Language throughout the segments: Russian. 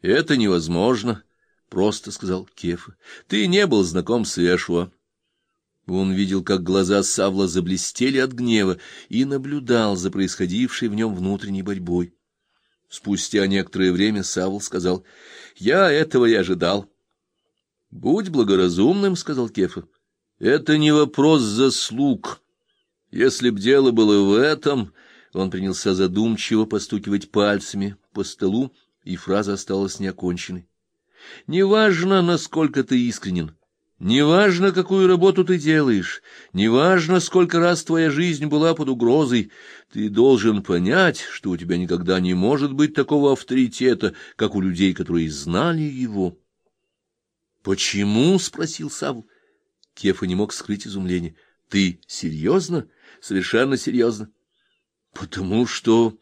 — Это невозможно, — просто сказал Кефа. — Ты не был знаком с Эшуа. Он видел, как глаза Савла заблестели от гнева, и наблюдал за происходившей в нем внутренней борьбой. Спустя некоторое время Савл сказал, — Я этого и ожидал. — Будь благоразумным, — сказал Кефа. — Это не вопрос заслуг. Если б дело было в этом... Он принялся задумчиво постукивать пальцами по столу, и фраза осталась неоконченной. Неважно, насколько ты искренен, неважно, какую работу ты делаешь, неважно, сколько раз твоя жизнь была под угрозой, ты должен понять, что у тебя никогда не может быть такого авторитета, как у людей, которые знали его. «Почему?» — спросил Савл. Кефа не мог скрыть изумление. «Ты серьезно? Совершенно серьезно?» «Потому что...»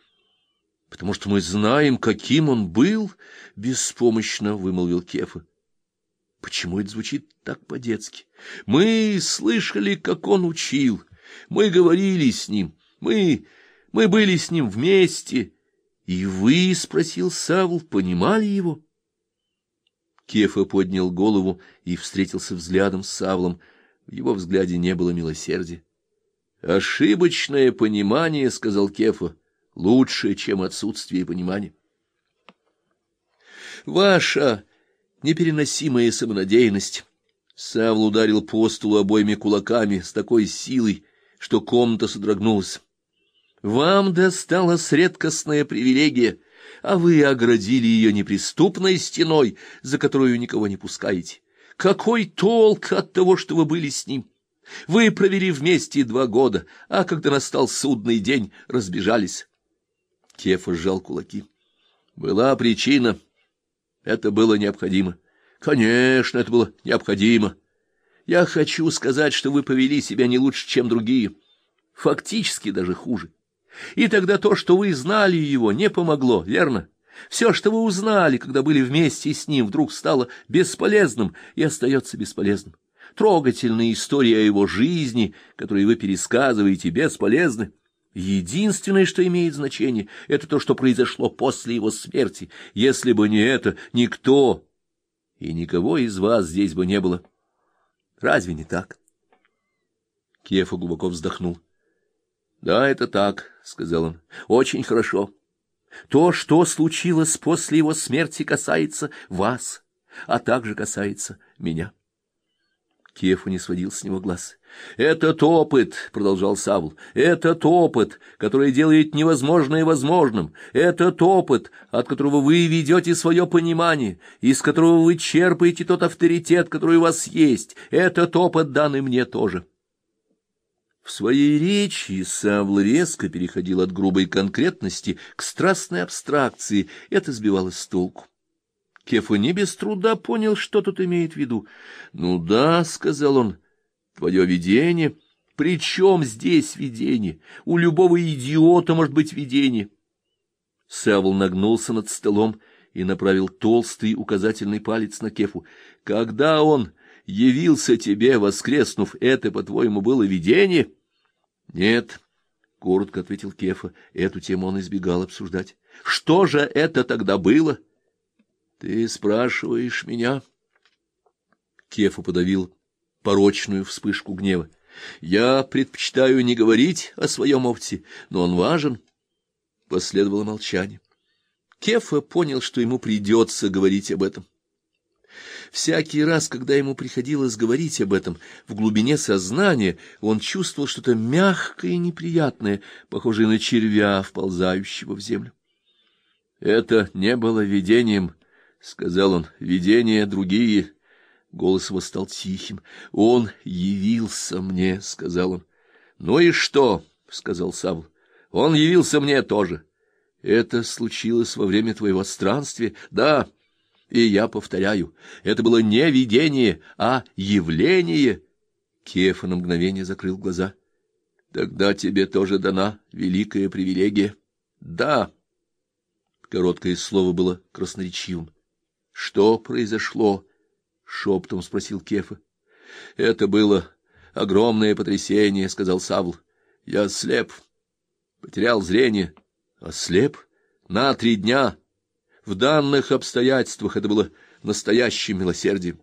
потому что мы знаем, каким он был, — беспомощно вымолвил Кефа. Почему это звучит так по-детски? Мы слышали, как он учил, мы говорили с ним, мы... мы были с ним вместе. И вы, — спросил Савл, — понимали его? Кефа поднял голову и встретился взглядом с Савлом. В его взгляде не было милосердия. «Ошибочное понимание», — сказал Кефа, — лучше, чем отсутствие понимания. Ваша непереносимая самонадеянность. Савл ударил по столу обоими кулаками с такой силой, что комната содрогнулась. Вам досталась редкостная привилегия, а вы оградили ее неприступной стеной, за которую никого не пускаете. Какой толк от того, что вы были с ним? Вы провели вместе два года, а когда настал судный день, разбежались. Кефа сжал кулаки. Была причина. Это было необходимо. Конечно, это было необходимо. Я хочу сказать, что вы повели себя не лучше, чем другие. Фактически даже хуже. И тогда то, что вы знали его, не помогло, верно? Все, что вы узнали, когда были вместе с ним, вдруг стало бесполезным и остается бесполезным. Трогательные истории о его жизни, которые вы пересказываете, бесполезны. Единственное, что имеет значение, это то, что произошло после его смерти. Если бы не это, никто и никого из вас здесь бы не было. Разве не так? Кефа глубоко вздохнул. — Да, это так, — сказал он. — Очень хорошо. То, что случилось после его смерти, касается вас, а также касается меня. Кефа не сводил с него глаз. «Этот опыт, — продолжал Савл, — этот опыт, который делает невозможное возможным, этот опыт, от которого вы ведете свое понимание, из которого вы черпаете тот авторитет, который у вас есть, этот опыт данный мне тоже». В своей речи Савл резко переходил от грубой конкретности к страстной абстракции, это сбивало с толку. Кефа не без труда понял, что тут имеет в виду. — Ну да, — сказал он, — твое видение. При чем здесь видение? У любого идиота может быть видение. Савл нагнулся над столом и направил толстый указательный палец на Кефу. — Когда он явился тебе, воскреснув, это, по-твоему, было видение? — Нет, — коротко ответил Кефа. Эту тему он избегал обсуждать. — Что же это тогда было? — ты спрашиваешь меня? Кефа подавил порочную вспышку гнева. Я предпочитаю не говорить о своем опыте, но он важен. Последовало молчание. Кефа понял, что ему придется говорить об этом. Всякий раз, когда ему приходилось говорить об этом, в глубине сознания он чувствовал что-то мягкое и неприятное, похожее на червя, вползающего в землю. Это не было видением, — сказал он, — видения другие. Голос его стал тихим. — Он явился мне, — сказал он. — Ну и что? — сказал Савл. — Он явился мне тоже. — Это случилось во время твоего странствия? — Да. И я повторяю, это было не видение, а явление. Кефа на мгновение закрыл глаза. — Тогда тебе тоже дана великая привилегия. — Да. Короткое слово было красноречивым. Что произошло? шепотом спросил Кефа. Это было огромное потрясение, сказал Савл. Я слеп, потерял зрение, ослеп на три дня. В данных обстоятельствах это было настоящим милосердием.